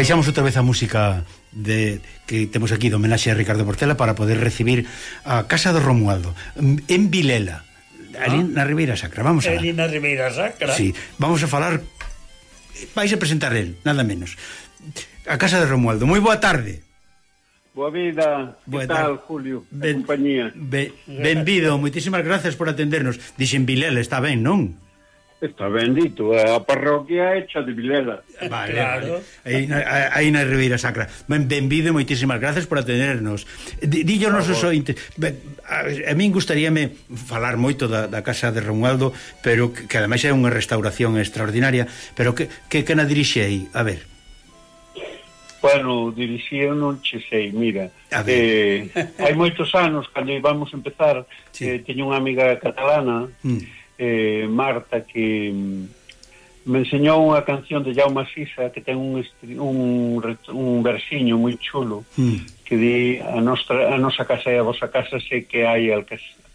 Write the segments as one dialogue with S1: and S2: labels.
S1: baixamos outra vez a música de que temos aquí de homenaxe a Ricardo Portela para poder recibir a Casa do Romualdo mm, en Vilela ali ah. na Ribeira Sacra. Vamos a
S2: ali na Ribeira Sacra.
S1: Sí, vamos a falar vais a presentar el, nada menos. A Casa de Romualdo, moi boa tarde.
S3: Boa vida, que tal, Julio, ben, compañía?
S1: ben, Benvido, moitísimas gracias por atendernos. Dixen Vilela, está ben, non?
S3: Está bendito, eh, a parroquia hecha de Vilela.
S1: Eh, vale, claro. Aí na, aí eh, na Ribeira Sacra. Ben, benvido, moitísimas gracias por atendernos. Díllonos os ointes. A, a min gustaríame falar moito da, da casa de Romualdo, pero que, que ademais é unha restauración extraordinaria, pero que, que, que na dirixe aí? A ver.
S3: Bueno, dirixí eu non che sei, mira. Eh, hai moitos anos, cando íbamos a empezar, sí. eh, teño unha amiga catalana... Mm eh, Marta que mm, me enseñou unha canción de Jaume Sisa que ten un, un, un versiño moi chulo mm. que di a, nostra, a nosa casa e a vosa casa sei que hai a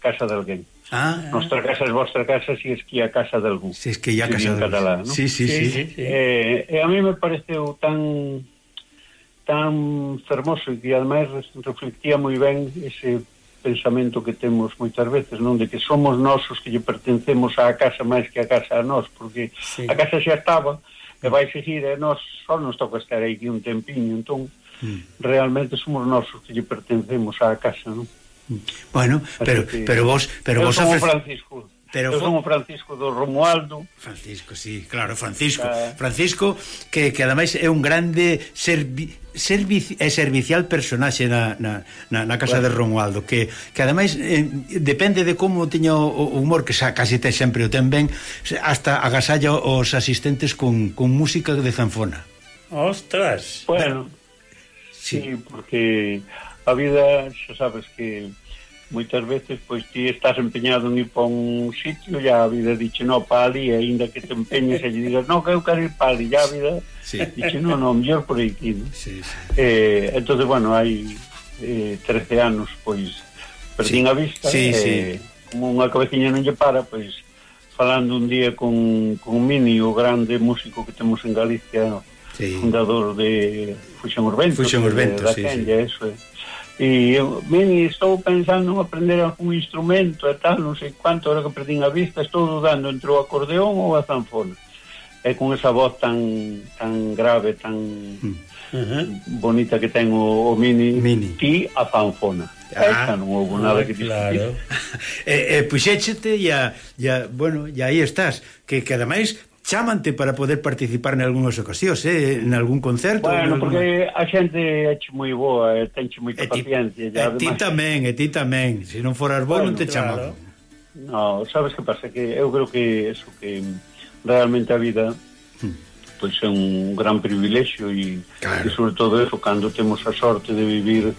S3: casa de alguén. Ah, Nostra casa é vostra casa si es que a casa de algún.
S1: Si es que ya casa de
S3: catalán, ¿no?
S1: sí, sí, sí, sí.
S3: sí. Eh, e a mí me pareceu tan tan fermoso e que ademais reflectía moi ben ese pensamento que temos moitas veces, non? De que somos nosos que lle pertencemos á casa máis que a casa a nós, porque sí. a casa xa estaba, e vai seguir, e nós só nos toca estar aí un tempinho, entón, mm. realmente somos nosos que lle pertencemos á casa, non?
S1: Bueno, pero, que... pero vos... Pero Eu vos
S3: como. Francisco. Pero Eu son o Francisco do Romualdo.
S1: Francisco, sí, claro, Francisco. Eh. Francisco que, que ademais é un grande servi, servici, e servicial personaxe na, na, na, na casa bueno. de Romualdo, que, que ademais eh, depende de como teña o, o humor que xa casi te sempre o ten ben, hasta agasalla os asistentes con, con música de zanfona.
S2: Ostras.
S3: Bueno. Sí, sí porque a vida, xa sabes que moitas veces pois ti estás empeñado en ir para un sitio e a vida dixe no, pa ali e ainda que te empeñes e lle digas no, que eu quero ir para ali a vida sí. dixe no, no, mellor por aquí no? sí, sí. Eh, entón, bueno, hai eh, 13 anos pois perdín sí. a vista sí, eh, sí. como unha cabeciña non lle para pois falando un día con, con Mini o grande músico que temos en Galicia sí. fundador de Fusión Urbento
S1: Fusión Urbento,
S3: de, sí, sí. eso, eh, E eu, ben, estou pensando en aprender algún instrumento e tal, non sei quanto, era que perdín a vista, estou dudando entre o acordeón ou a zanfona. E con esa voz tan tan grave, tan mm. uh -huh. bonita que ten o, o mini,
S1: mini,
S3: ti a zanfona. Ah, non houve nada que
S1: claro. discutir. e, e pois puxéchete e, a, e a, bueno, e aí estás, que, que ademais chamante para poder participar en algunhas ocasións, eh, en algún concerto.
S3: Bueno, algún... porque a xente é moi boa, eh, e tenche moita ti, paciencia.
S1: E ti tamén, e ti tamén. Se non foras bo, bueno, non te claro. chamaban.
S3: No, sabes que pasa? Que eu creo que eso que realmente a vida hmm. pois pues, é un gran privilexio e, claro. e sobre todo eso, cando temos a sorte de vivir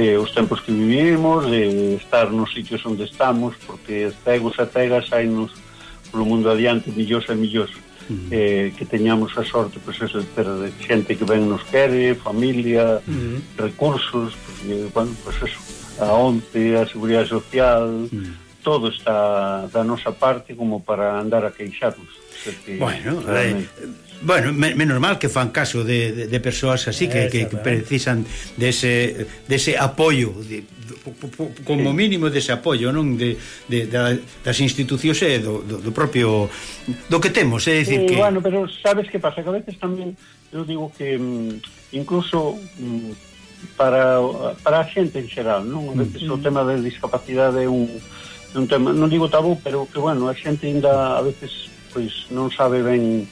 S3: eh, os tempos que vivimos, de estar nos sitios onde estamos, porque cegos tegas a hai nos polo mundo adiante millóns e millóns -huh. eh, que teñamos a sorte pois pues, eso, de ter xente que ben nos quere familia, mm. recursos porque, bueno, pois pues, eso a ONCE, a Seguridade Social mm. todo está da nosa parte como para andar a queixarnos
S1: que, bueno, realmente... eh, Bueno, menos mal que fan caso de, de, de persoas así que, que, que precisan dese, dese apoio de, como mínimo dese apoio non de, de, de das institucións e do, do, do propio do que temos, é dicir
S3: sí,
S1: que
S3: bueno, pero sabes que pasa, que a veces tamén eu digo que mm, incluso mm, para, para a xente en xeral non? a veces mm. o tema da discapacidade é un, un tema, non digo tabú pero que bueno, a xente ainda a veces pois non sabe ben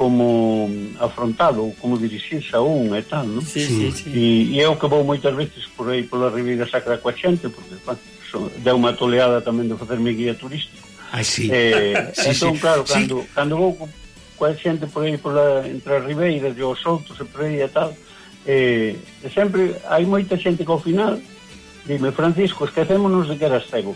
S3: como afrontado como dirixirse a un e tal, non?
S2: Sí, sí, sí.
S3: E, e eu que vou moitas veces por aí pola Ribeira Sacra coa xente, porque pá, so, deu unha toleada tamén de facerme guía turístico.
S1: Ai, sí.
S3: Eh, sí, entón, sí. claro, cando, sí. cando vou coa xente por aí pola, entre as ribeiras e os outros e por aí e tal, eh, e sempre hai moita xente que ao final dime, Francisco, esquecémonos de que eras cego.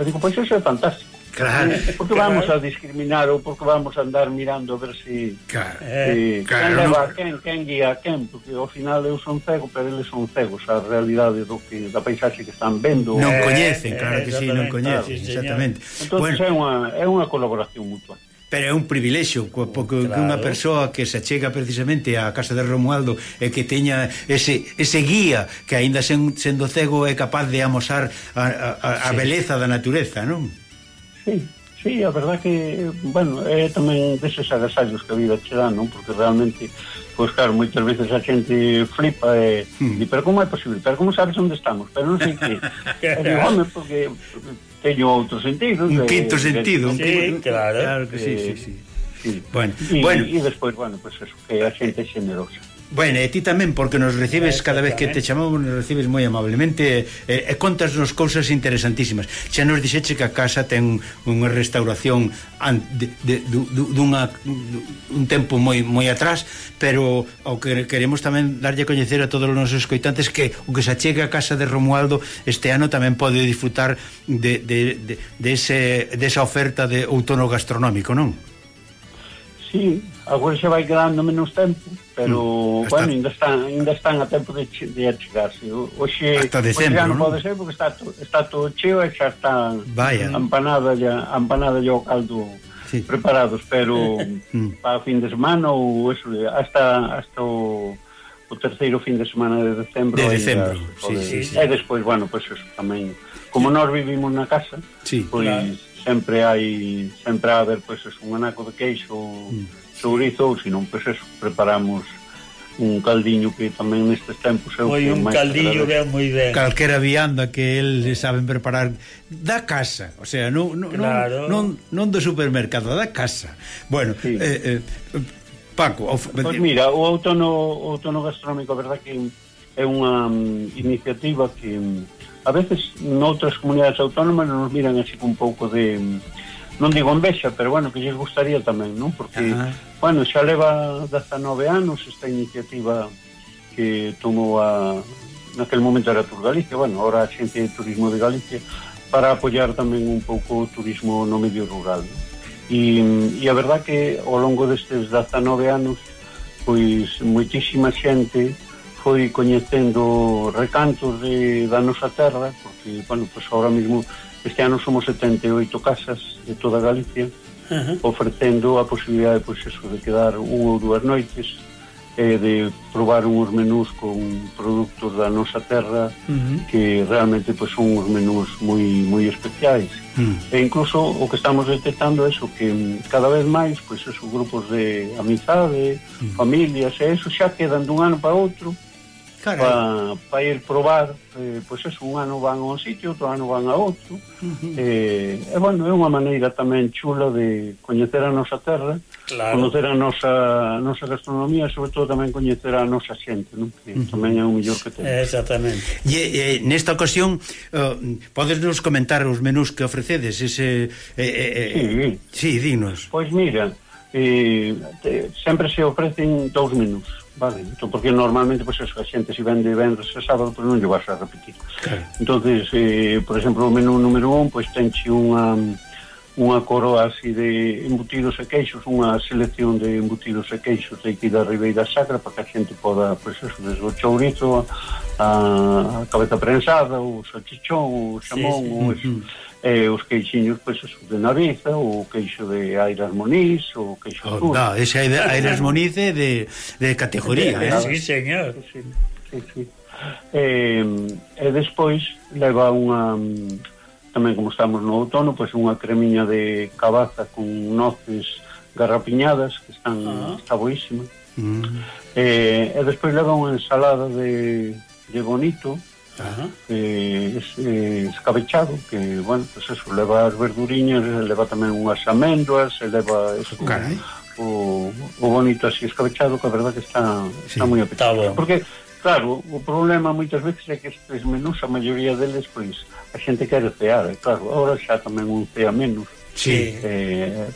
S3: Eu digo, pois pues, eso é fantástico
S1: Claro.
S3: Eh, porque claro. vamos a discriminar ou porque vamos a andar mirando a ver si...
S1: Claro.
S3: Si, eh, claro, quen leva no... quen, quen guía a quen, porque ao final eu son cego, pero eles son cegos a realidade do que da paisaxe que están vendo.
S1: Non eh, coñecen, eh, claro eh, que sí, non coñecen, claro, exactamente.
S3: Entón, bueno. é unha é unha colaboración mutua
S1: pero é un privilexio mm, porque claro. unha persoa que se chega precisamente á casa de Romualdo e que teña ese, ese guía que aínda sen, sendo cego é capaz de amosar a, a, a sí. beleza da natureza, non?
S3: Sí, sí, a verdad que, bueno, é tamén deses agasallos que a vida che dá, non? Porque realmente, pois claro, moitas veces a xente flipa e hmm. di, pero como é posible? Pero como sabes onde estamos? Pero non sei que. e digo, home, porque teño outro sentido.
S1: Un quinto sentido.
S2: De, sí, claro.
S1: Claro que eh, sí, sí, sí. sí. Bueno,
S3: e,
S1: bueno.
S3: e despois, bueno, pues eso, que a xente é xenerosa.
S1: Bueno, e ti tamén, porque nos recibes cada vez que te chamamos, nos recibes moi amablemente e, e contasnos cousas interesantísimas. Xa nos dixeche que a casa ten unha restauración de, de, de, dunha, un tempo moi moi atrás, pero o que queremos tamén darlle a coñecer a todos os nosos coitantes que o que se achega a casa de Romualdo este ano tamén pode disfrutar de, de, de, de, ese, de esa oferta de outono gastronómico, non?
S3: Sí, agora xa vai quedando menos tempo, pero, mm, bueno, ainda están, ainda están a tempo de, che, de achegarse. Oxe,
S1: Hasta dezembro,
S3: non? pode ser porque está, to, está todo cheo e xa está
S1: Vaya.
S3: ampanada ya, empanada ya o caldo sí. preparados, pero mm. para fin de semana ou eso, hasta, hasta o o terceiro fin de semana de decembro.
S1: De decembro,
S3: ainda,
S1: sí, sí, sí.
S3: E despois, bueno, pois pues, eso tamén. Como nós vivimos na casa,
S1: sí,
S3: pois... Pues, claro sempre hai sempre a haber pois es, un anaco de queixo mm. sourizo ou senón pois eso, preparamos un caldiño que tamén nestes tempos é o
S2: que
S3: un
S2: caldiño que é moi ben.
S1: Calquera vianda que el saben preparar da casa, o sea, non non claro. non, non do supermercado, da casa. Bueno, sí. eh, eh, Paco,
S3: of... pues mira, o outono, o outono gastronómico, verdad que é unha um, iniciativa que mm, a veces noutras comunidades autónomas nos miran así con un pouco de mm, non digo envexa, pero bueno, que lles gustaría tamén, non? Porque, Ajá. bueno, xa leva 19 anos esta iniciativa que tomou a naquel momento era Tur Galicia, bueno, ahora a xente de Turismo de Galicia para apoiar tamén un pouco o turismo no medio rural. Non? E, e a verdad que ao longo destes 19 anos pois moitísima xente foi coñecendo recantos de, da nosa terra, porque, bueno, pues ahora mismo, este ano somos 78 casas de toda Galicia, uh -huh. ofrecendo a posibilidade, pois, pues, eso, de quedar unha ou dúas noites, e de probar uns menús con produtos da nosa terra uh -huh. que realmente pues, son uns menús moi moi especiais. Uh -huh. E incluso o que estamos detectando é eso que cada vez máis pois pues, esos grupos de amizade, uh -huh. familias, e eso xa quedan dun ano para outro para pa ir probar eh, pois pues eso, un ano van a un sitio outro ano van a outro uh -huh. eh, e bueno, é unha maneira tamén chula de coñecer a nosa terra claro. coñecer a nosa, a nosa gastronomía e sobre todo tamén coñecer a nosa xente non? que uh -huh. tamén é o mellor que ten
S2: exactamente
S1: e, e, nesta ocasión eh, uh, podes nos comentar os menús que ofrecedes ese, eh, eh, eh sí. sí, dignos
S3: pois mira eh, te, sempre se ofrecen dous menús Vale, entón, porque normalmente pois, pues, a xente se vende vendres ese sábado, pois pues, non lle vas a repetir. Claro. entonces eh, por exemplo, o menú número 1, pois pues, tenche unha unha coroa así de embutidos e queixos, unha selección de embutidos e queixos de aquí da Ribeira Sacra para que a xente poda, pois, pues, eso, desde o chourizo a, a cabeza prensada, o salchichón, o xamón, sí, sí. o eso. Mm -hmm eh, os queixiños pois pues, de Naviza, o queixo de Airas Moniz, o queixo oh, sur.
S1: Da, ese Airas Moniz é de, de categoría, de,
S2: eh? Sí, señor.
S3: Sí, sí, sí. Eh, e despois leva unha tamén como estamos no outono, pois pues, unha cremiña de cabaza con noces garrapiñadas que están ah. está boísima. Mm. Eh, e despois leva unha ensalada de, de bonito, Ajá. eh, es, eh, escabechado que, bueno, pues eso, leva as verduriñas leva tamén unhas amêndoas leva eso, oh, o, o bonito así escabechado que a verdade está, sí. está moi apetitoso porque, claro, o problema moitas veces é que estes menús, a maioría deles pois, a xente quere cear, e claro agora xa tamén un cea menos
S1: sí.
S3: eh,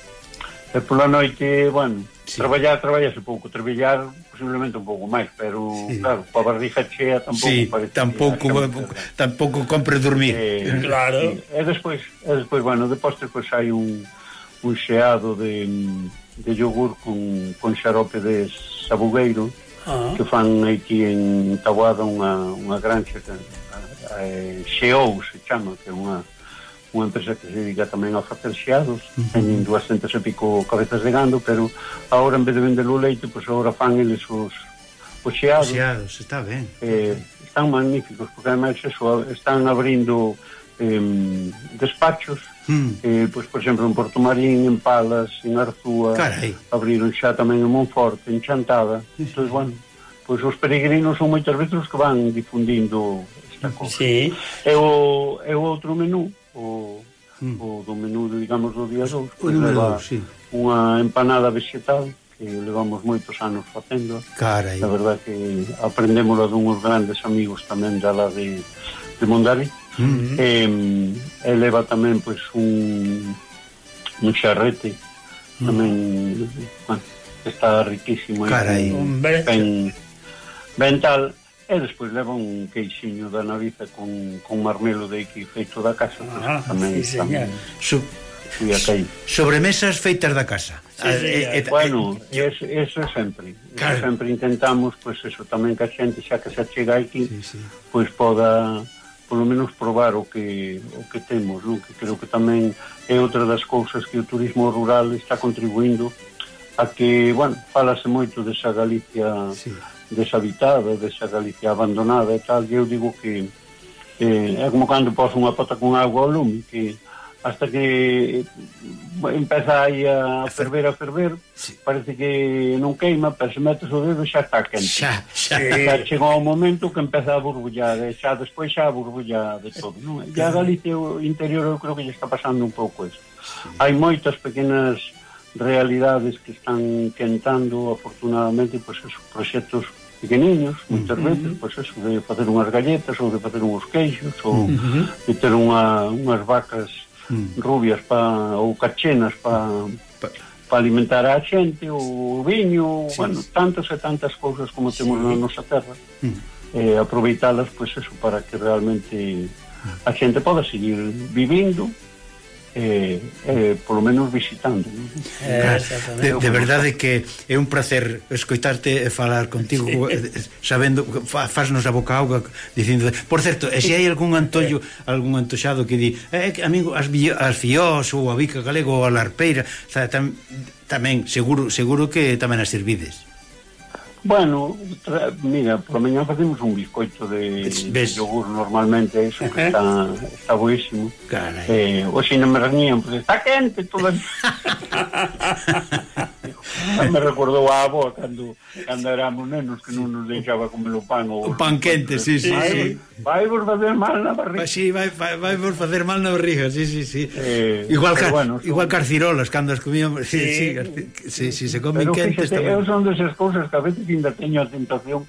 S3: E pola noite, bueno, sí. traballar, traballase pouco, traballar posiblemente un pouco máis, pero sí. claro, coa barriga chea tampouco
S1: sí, parece tampouco tampouco, tampouco compre dormir.
S3: Eh, claro. Sí. E despois, e despois, bueno, de postre pois hai un un xeado de de yogur con, con xarope de sabugueiro ah. que fan aquí en Taboada unha, unha granxa que, eh, xeou se chama que é unha unha empresa que se dedica tamén a facer xeados, uh -huh. teñen 200 e pico cabezas de gando, pero agora en vez de vender o leite, pois agora fan eles os, os xeados.
S1: Os xeados, está ben.
S3: Eh. Están magníficos, porque ademais eso, están abrindo eh, despachos, mm. eh, pois, por exemplo, en Porto Marín, en Palas, en Arzúa,
S1: Carai.
S3: abriron xa tamén en Monforte, en Chantada, sí. entón, bueno, pois os peregrinos son moitas veces os que van difundindo esta cosa.
S2: Sí.
S3: E o, e o outro menú, o, mm. o do menú, digamos, do día 2
S1: pues leva sí.
S3: unha empanada vegetal que levamos moitos anos facendo
S1: Carai.
S3: a verdad que aprendémola dunhos grandes amigos tamén da la de, de Mondari mm -hmm. eh, e leva tamén pois pues, un, un charrete hmm. tamén bueno, está riquísimo eh.
S1: Carai.
S3: Ben, ben tal e despois leva un queixiño da naviza con, con marmelo de aquí feito da casa.
S2: Ah,
S3: tamén,
S2: sí,
S3: tamén
S1: so, sobremesas feitas da casa.
S2: Sí, ah,
S3: eh, eh, bueno, eh, eso, eso sempre claro. sempre. Intentamos pois pues, eso tamén que a xente xa que se chega aquí sí, sí. pois pues, poda polo menos probar o que o que temos, non? que creo que tamén é outra das cousas que o turismo rural está contribuindo a que, bueno, falase moito desa Galicia sí deshabitada, desa Galicia abandonada e tal, e eu digo que eh, é como cando poso unha pota con agua ao lume, que hasta que eh, empeza aí a ferver a ferver, sí. parece que non queima, pero se metes o dedo xa está quente.
S1: Xa, xa.
S3: E xa chegou o momento que empeza a burbullar, e xa despois xa a burbulla de todo. Non? E a Galicia o interior eu creo que lle está pasando un pouco isto. Sí. Hai moitas pequenas realidades que están quentando afortunadamente pois pues, esos proxectos pequeniños, moitas uh -huh. veces, pois eso, de facer unhas galletas ou de facer uns queixos ou uh -huh. de ter unha, unhas vacas uh -huh. rubias pa, ou cachenas para pa alimentar a xente, o viño, sí. bueno, tantas e tantas cousas como temos sí. na nosa terra. Uh -huh. eh, aproveitalas, pois, eso, para que realmente ah. a xente poda seguir vivindo eh, eh, polo menos visitando ¿no?
S1: eh, de, de verdade que é un placer escoitarte e falar contigo sí. Eh, sabendo, faznos a boca auga dicindo, por certo, e se hai algún antollo algún antoxado que di eh, amigo, as, as fiós ou a bica galego ou a larpeira tam, tamén, seguro, seguro que tamén as servides
S3: Bueno, tra, mira, por mañá facemos un bizcoito de, de yogur normalmente, eso que está, está buenísimo.
S1: Carai.
S3: Eh, hoxe non me reñían, porque está quente todo. me recordou a avó cando, cando éramos nenos que non nos deixaba comer o pan
S1: ou... o pan quente, sí, sí,
S3: vai,
S1: sí.
S3: vai vos facer mal na barriga
S1: sí, vai, vai, vai vos facer mal na barriga sí, sí, sí. Eh, igual, ca, bueno, son... igual carcirolas cando as comíamos sí, sí, sí, sí, sí, se comen quentes
S3: fíjate, tamén. eu son desas cousas que a veces ainda teño a tentación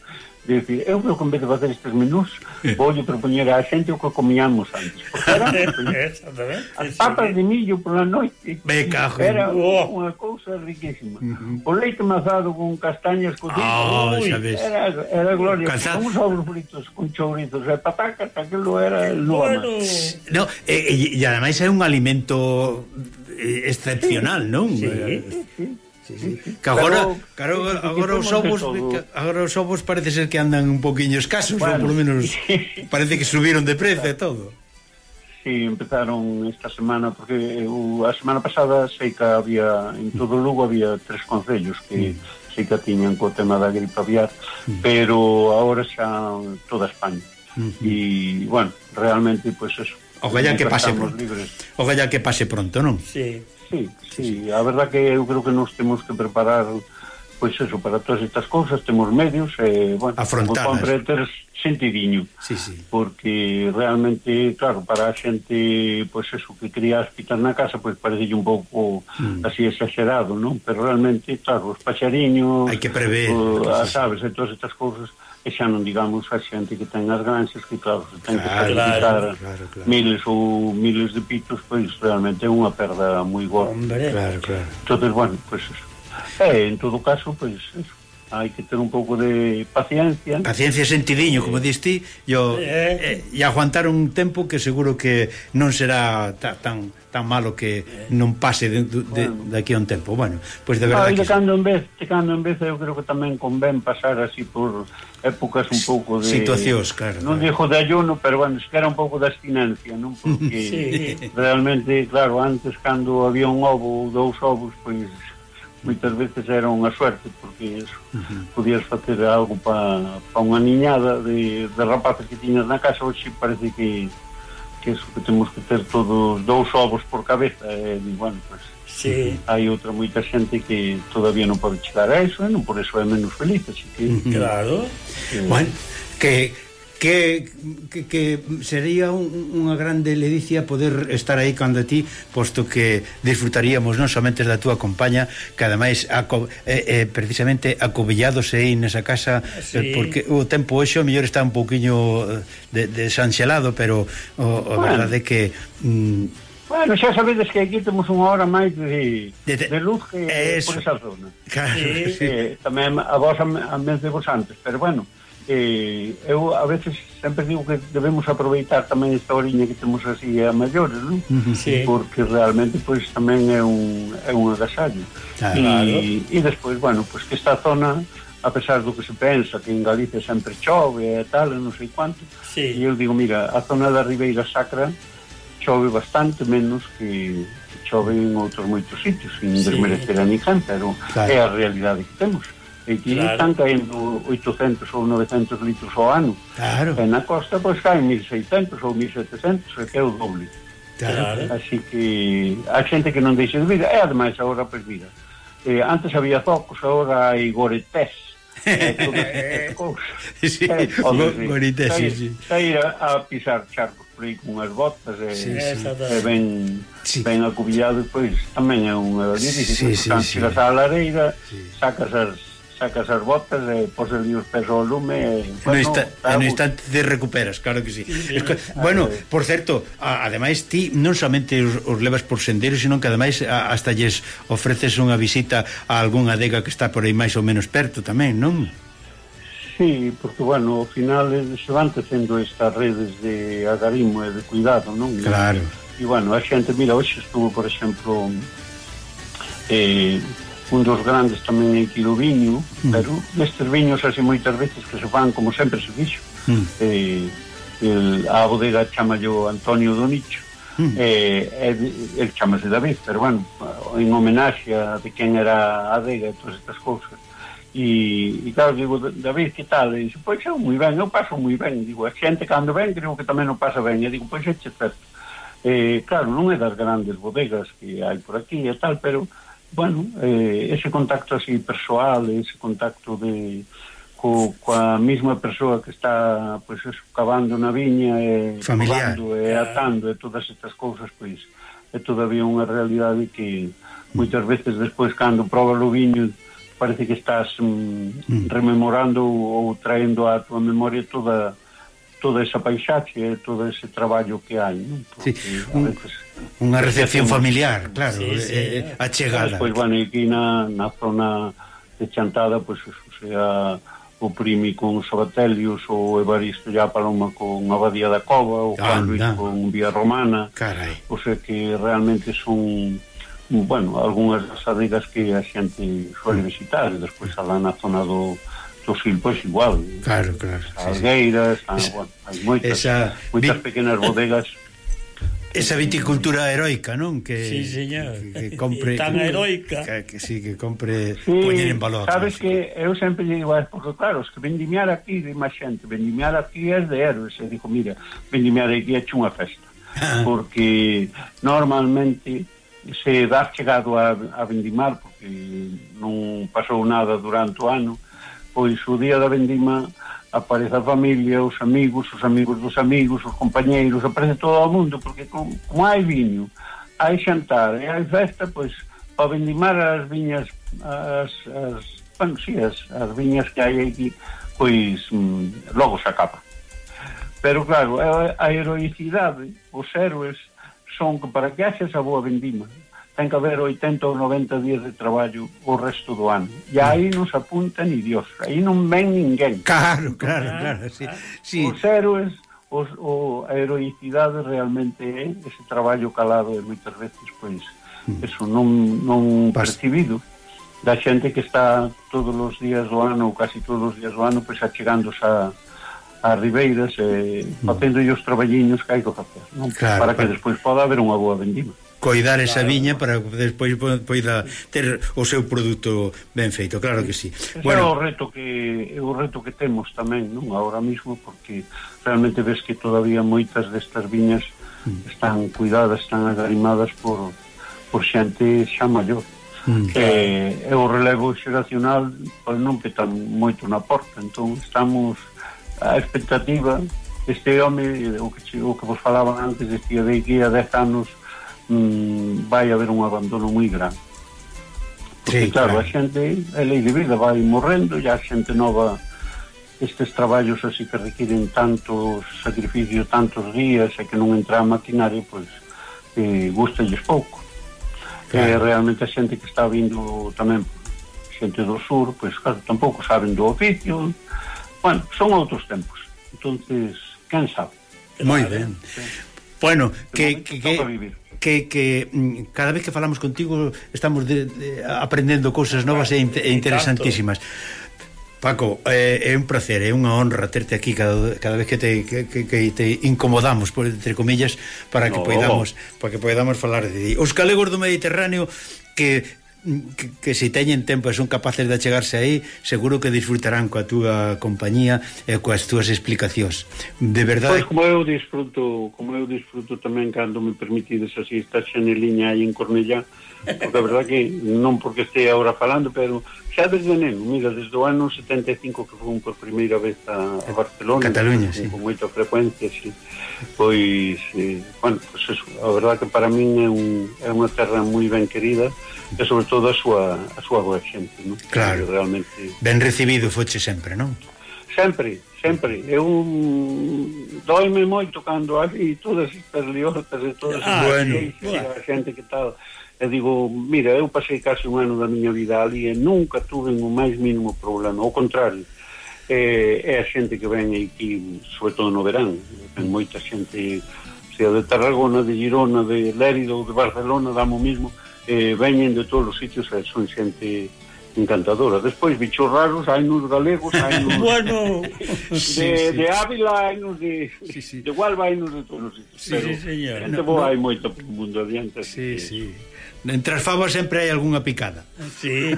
S3: decir, eu creo que en vez de facer estes menús voulle propoñer a xente o que comíamos antes. Era, as papas de millo pola noite
S1: Me cajo.
S3: era oh. unha cousa riquísima. Uh -huh. O leite mazado con castañas cocidas.
S1: Oh,
S3: era, era gloria. Calza... Uns ovos fritos con chourizos e patacas, aquilo era el Bueno.
S1: No, e, e, e ademais é un alimento eh, excepcional,
S3: sí.
S1: non?
S3: Sí, eh, sí
S1: sí, sí. Que agora, pero, agora, agora os ovos agora os ovos parece ser que andan un poquinho escasos, bueno, ou polo menos sí. parece que subiron de prezo e todo.
S3: Sí, empezaron esta semana porque eu, a semana pasada sei que había en todo Lugo había tres concellos que mm. sí. sei que tiñan co tema da gripe aviar, mm. pero agora xa toda España. Uh -huh. E, bueno, realmente, pois, pues, eso,
S1: Ojalá que pase pronto. Ojalá que pase pronto, non?
S3: Sí. Sí, sí, a verdad que eu creo que nos temos que preparar pois eso, para todas estas cousas temos medios e, eh, bueno,
S1: Afrontanas.
S3: compre ter sentidiño
S1: sí, sí.
S3: porque realmente, claro, para a xente pois eso, que quería hospital na casa pois parece un pouco mm. así exagerado, non? Pero realmente, claro, os paxariños
S1: hai que prever
S3: o, as aves e todas estas cousas e xa non digamos a xente que ten as granxas que claro, se ten claro, que sacrificar claro, claro, claro. miles ou miles de pitos pois realmente é unha perda moi gorda
S1: claro, claro.
S3: entón, bueno, pois eso. e en todo caso, pois eso hai que ter un pouco de paciencia.
S1: Paciencia sentidiño, como eh, dis ti, e, eh,
S2: eh,
S1: e aguantar un tempo que seguro que non será ta, tan tan malo que eh, non pase de, de, bueno. de aquí a un tempo. Bueno, pois pues de verdade
S3: ah,
S1: que...
S3: Cando en vez, cando en vez, eu creo que tamén convén pasar así por épocas un pouco de...
S1: Situacións, claro.
S3: Non
S1: claro.
S3: dixo de ayuno, pero bueno, es que era un pouco de abstinencia, non? Porque
S2: sí.
S3: realmente, claro, antes cando había un ovo ou dous ovos, pois pues, moitas veces era unha suerte porque eso, uh -huh. podías facer algo para pa unha niñada de, de rapaces que tiñas na casa hoxe parece que que eso que temos que ter todos dous ovos por cabeza e eh, bueno, pues,
S2: sí.
S3: hai outra moita xente que todavía non pode chegar a eso e non por eso é menos feliz así que, uh -huh.
S2: claro
S3: eh,
S1: bueno, que que, que, que sería un, unha grande ledicia poder estar aí cando ti, posto que disfrutaríamos non somente da túa compaña, que ademais aco, eh, eh, precisamente acobillados aí nesa casa, eh,
S2: sí.
S1: eh, porque o tempo hoxe o mellor está un pouquiño eh, de, desanxelado, pero o, o
S3: bueno.
S1: verdade é que... Mm,
S3: Bueno, xa sabedes que aquí temos unha hora máis de,
S1: de,
S3: de luz que
S1: Eso.
S3: por esa zona.
S1: Claro,
S2: sí,
S1: sí.
S3: Eh, tamén a vos a, a mes de vos antes, pero bueno, eh, eu a veces sempre digo que debemos aproveitar tamén esta horiña que temos así a maiores, non?
S2: Sí.
S3: Porque realmente pois tamén é un é un agasallo.
S1: Claro.
S3: E, e despois, bueno, pois que esta zona a pesar do que se pensa que en Galicia sempre chove e tal, non sei quanto.
S2: Sí.
S3: E eu digo, mira, a zona da Ribeira Sacra chove bastante menos que, que chove en outros moitos sitios, sin
S2: sí.
S3: desmerecer a Nicanta,
S1: claro.
S3: é a realidade que temos. E que
S2: claro.
S3: están caendo 800 ou 900 litros ao ano.
S1: Claro.
S3: E na costa, pois, caen 1.600 ou 1.700, que é o doble.
S1: Claro.
S3: Así que a xente que non deixe de vida, e ademais, agora, pois, mira, eh, antes había zocos, agora hai goretés, Eh,
S1: sí,
S3: eh, bonita,
S1: sair, sí, sí.
S3: sair a, a pisar charcos por aí cunhas botas e,
S1: sí,
S2: sí.
S3: e eh, ben,
S1: sí.
S3: ben acubillado pois tamén é unha
S1: sí, sí,
S3: sí,
S1: sí.
S3: tiras á lareira
S1: sí.
S3: sacas as sacas as botas eh, e poses os pés ao lume eh,
S1: e,
S3: bueno,
S1: no,
S3: insta en un
S1: instante te recuperas, claro que sí, sí que, bueno, por certo a, ademais ti non somente os, os levas por senderos, sino que ademais a, hasta lles ofreces unha visita a algunha adega que está por aí máis ou menos perto tamén, non?
S3: Sí, porque, bueno, ao final se van tecendo estas redes de agarismo e de cuidado, non?
S1: Claro.
S3: E, bueno, a xente, mira, hoxe estuvo, por exemplo, eh, un dos grandes tamén é aquí do viño,
S1: mm.
S3: pero estes viños así moitas veces que se fan como sempre se fixo.
S1: Mm.
S3: Eh, el, a bodega chama yo Antonio Donicho,
S1: mm.
S3: eh, el, el chamase David, pero bueno, en homenaxe a de quen era a adega e todas estas cousas. E, e claro, digo, David, que tal? E dixo, pois eu moi ben, eu paso moi ben. Digo, a xente cando ven, creo que tamén non pasa ben. E digo, pois é certo. Eh, claro, non é das grandes bodegas que hai por aquí e tal, pero bueno, eh, ese contacto así persoal, ese contacto de co, coa mesma persoa que está pois pues, eso, cavando na viña e
S1: Familiar.
S3: cavando e atando e todas estas cousas pois é todavía unha realidade que mm. moitas veces despois cando probas o viño parece que estás mm, mm, rememorando ou traendo á tua memoria toda toda esa paisaxe, todo ese traballo que hai, non? Porque
S1: sí.
S3: a veces...
S1: Unha recepción familiar, claro,
S2: sí, sí.
S1: Eh, eh, chegada.
S3: Pois, bueno, aquí na, na zona de Chantada, pois, pues, o sea, o Primi con Sabatelius, o Evaristo ya Paloma con Abadía da Cova, o Juan Luis con Vía Romana.
S1: Carai.
S3: O sea, que realmente son bueno, algunhas das adegas que a xente suele visitar, e despois alá na zona do, do Sil, pois igual.
S1: Claro, claro. As sí,
S3: algueiras, ah,
S1: sí.
S3: Bueno, hai moitas,
S1: esa,
S3: moitas
S1: vi...
S3: pequenas bodegas
S1: esa viticultura heroica, non? Que,
S2: sí, señor.
S1: Que, que compre,
S2: tan heroica.
S1: Que, que, sí, que compre
S3: sí,
S1: poñer en valor.
S3: Sabes que eu sempre digo, é, porque claro, es que vendimiar aquí, de máis xente, vendimiar aquí é de héroes. E digo, mira, vendimiar aquí é chunha festa.
S1: Ah.
S3: Porque normalmente se dá chegado a, a vendimar, porque non pasou nada durante o ano, pois o día da vendima aparece a familia, os amigos, os amigos dos amigos, os compañeiros, aparece todo o mundo, porque como, como hai viño, hai xantar e hai festa, pois, para vendimar as viñas, as, as, bueno, sí, as, as viñas que hai aquí, pois, mm, logo se acaba. Pero, claro, a, a heroicidade, os héroes, son que para que haxa esa boa vendima, ten que haber 80 ou 90 días de traballo o resto do ano. E aí non se apunta ni Dios, aí non ven ninguén.
S1: Claro, claro, claro, sí. sí.
S3: Os héroes, os, o, a heroicidade realmente é ese traballo calado e moitas veces, pois, mm. eso non, non
S1: Pas...
S3: percibido da xente que está todos os días do ano, ou casi todos os días do ano, pois achegándose a, a ribeiras e eh, facendo os traballiños que hai que facer non?
S1: Claro,
S3: para que despois poda haber unha boa vendima
S1: coidar esa claro. viña para despois poida ter o seu produto ben feito, claro que sí.
S3: Ese bueno, é o reto que é o reto que temos tamén, non, agora mesmo porque realmente ves que todavía moitas destas viñas
S1: mm.
S3: están cuidadas, están agarimadas por por xente xa maior.
S1: Mm.
S3: Eh, e o relevo xeracional pois non petan moito na porta, entón estamos a expectativa este home, o que, o que vos falaban antes, decía de que a 10 anos mm, vai haber un abandono moi grande. Porque,
S1: sí,
S3: claro,
S1: claro,
S3: a xente, a lei de vida vai morrendo e a xente nova estes traballos así que requiren tantos sacrificios, tantos días e que non entra a maquinaria, pois eh, gustalles pouco.
S1: Claro.
S3: Eh, realmente a xente que está vindo tamén xente do sur, pois claro, tampouco saben do oficio. Bueno, son outros tempos. Entonces, quen sabe?
S1: Moi ben. Sí. Bueno,
S3: de
S1: que,
S3: que,
S1: que,
S3: vivir
S1: que, que mm, cada vez que falamos contigo estamos de, de, aprendendo cousas novas e, in, e interesantísimas. Paco, é, é un placer, é unha honra terte aquí cada, cada vez que te, que, que, que te incomodamos, por entre comillas, para que
S3: no.
S1: poidamos para que poidamos falar de ti. Os galegos do Mediterráneo que que, que se teñen tempo e son capaces de achegarse aí, seguro que disfrutarán coa túa compañía e coas túas explicacións. De verdade...
S3: Pois como eu disfruto, como eu disfruto tamén cando me permitides así estar xaneliña aí en Cornellá, porque a verdade que non porque este agora falando, pero xa desde neno, mira, desde o ano 75 que fui por primeira vez a, a Barcelona,
S1: Cataluña, sí.
S3: con moita frecuencia, sí. pois, eh, bueno, pois eso, a verdade que para min é, un, é unha terra moi ben querida, e sobre todo a súa, a súa boa xente non?
S1: claro,
S3: que realmente...
S1: ben recibido foche sempre, non?
S3: sempre, sempre. Eu doime moito cando ali todas estas liortas e todas
S2: ah,
S1: bueno,
S3: bueno. a xente que tal. E digo, mira, eu pasei case un ano da miña vida ali e nunca tuve o máis mínimo problema, ao contrario é, é a xente que ven aquí sobre todo no verán. Ven moita xente sea de Tarragona, de Girona, de Lérida ou de Barcelona, damo mismo, eh, veñen de todos os sitios e son xente encantadora. Despois, bichos raros, hai nos galegos, hai nos...
S2: bueno,
S3: de, sí, de Ávila, hai nos de,
S1: sí, sí.
S3: de Hualva, hai nos de todos os sitios.
S2: Sí, Pero, sí, señor.
S3: Gente no, boa no. hai moito mundo adiante. Sí, que...
S1: sí. Entre as favas sempre hai algunha picada.
S2: Sí.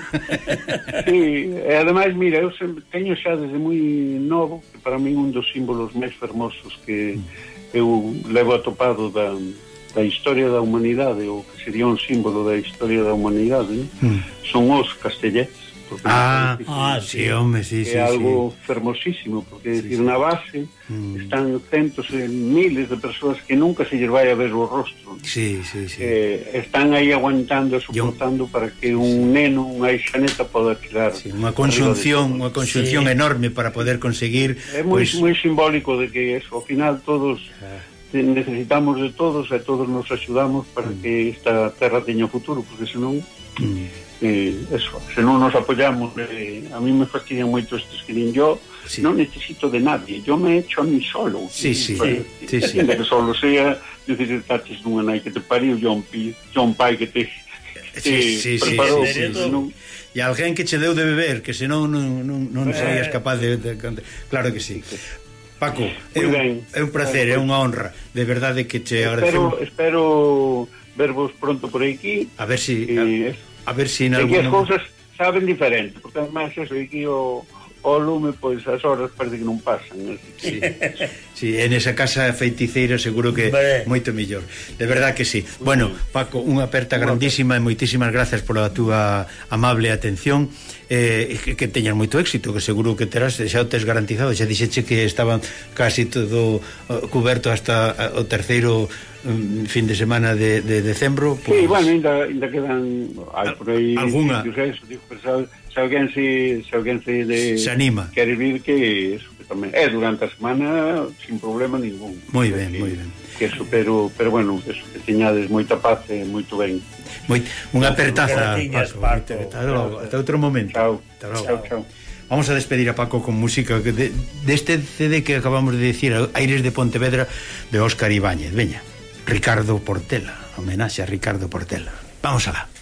S3: sí, e ademais, mira, eu sempre, teño xa desde moi novo, que para min un dos símbolos máis fermosos que mm. eu levo atopado da, da historia da humanidade ou que sería un símbolo da historia da humanidade
S1: mm.
S3: son os castellés
S1: Ah,
S2: ah
S1: sí, home, sí, sí,
S3: é algo
S1: sí.
S3: fermosísimo porque sí, decir, sí. na base
S1: mm.
S3: están centos e miles de persoas que nunca se lles vai a ver o rostro
S1: sí, sí, sí.
S3: Eh, están aí aguantando soportando Yo... para que un neno unha xaneta poda tirar
S1: sí, unha conxunción, unha conxunción
S2: sí.
S1: enorme para poder conseguir
S3: é moi,
S1: pues...
S3: moi simbólico de que eso, ao final todos ah necesitamos de todos e todos nos axudamos para que esta terra teña futuro, porque senón
S1: mm.
S3: eh, eso, senón nos apoyamos eh, a mí me fastidian moito estes que din. Yo
S1: sí.
S3: non necesito de nadie yo me echo a mí solo.
S1: Sí, sí,
S3: pues,
S1: sí, sí,
S3: que solo sea necesitaches dunha nai que te pariu John, yo John Pai que te
S1: sí, sí,
S3: preparou
S2: sí, sí, sí,
S3: non...
S1: E alguén que che deu de beber, que senón non, non, non eh. serías capaz de, de... Claro que sí. Paco, é un, é un placer, é unha honra. De verdade que
S3: te
S1: agradecemos.
S3: Espero, espero vervos pronto por aquí.
S1: A ver si...
S3: E,
S1: a, a ver si en
S3: E Que as cousas saben diferente, porque además eso aquí o o lume, pois as horas parece que non pasan.
S1: Sí, sí en esa casa feiticeira seguro que
S2: vale.
S1: moito mellor. De verdad que sí. Bueno, Paco, unha aperta grandísima e moitísimas gracias pola túa amable atención. Eh, que, que teñas moito éxito, que seguro que terás, xa o tes garantizado, xa dixeche que estaban casi todo eh, cuberto hasta eh, o terceiro mm, fin de semana de, de decembro.
S3: Si, Sí, pois- bueno, ainda, ainda quedan hai por aí...
S1: Alguna...
S3: Dixo, dixo, se alguén se, se, alguén se, de,
S1: se anima.
S3: quere vir que, eso, que tamén é eh, durante a semana sin problema ningún.
S1: Moi ben, moi ben.
S3: Que supero, pero bueno, eso, que teñades moita paz e moito ben.
S1: Moi, unha apertaza, Paco.
S2: Parto,
S1: ata logo, ata outro momento.
S3: Chao.
S1: Ata logo.
S3: Chao, chao.
S1: Vamos a despedir a Paco con música de, deste de CD que acabamos de decir, Aires de Pontevedra, de Óscar Ibáñez. Veña, Ricardo Portela, homenaxe a Ricardo Portela. Vamos alá.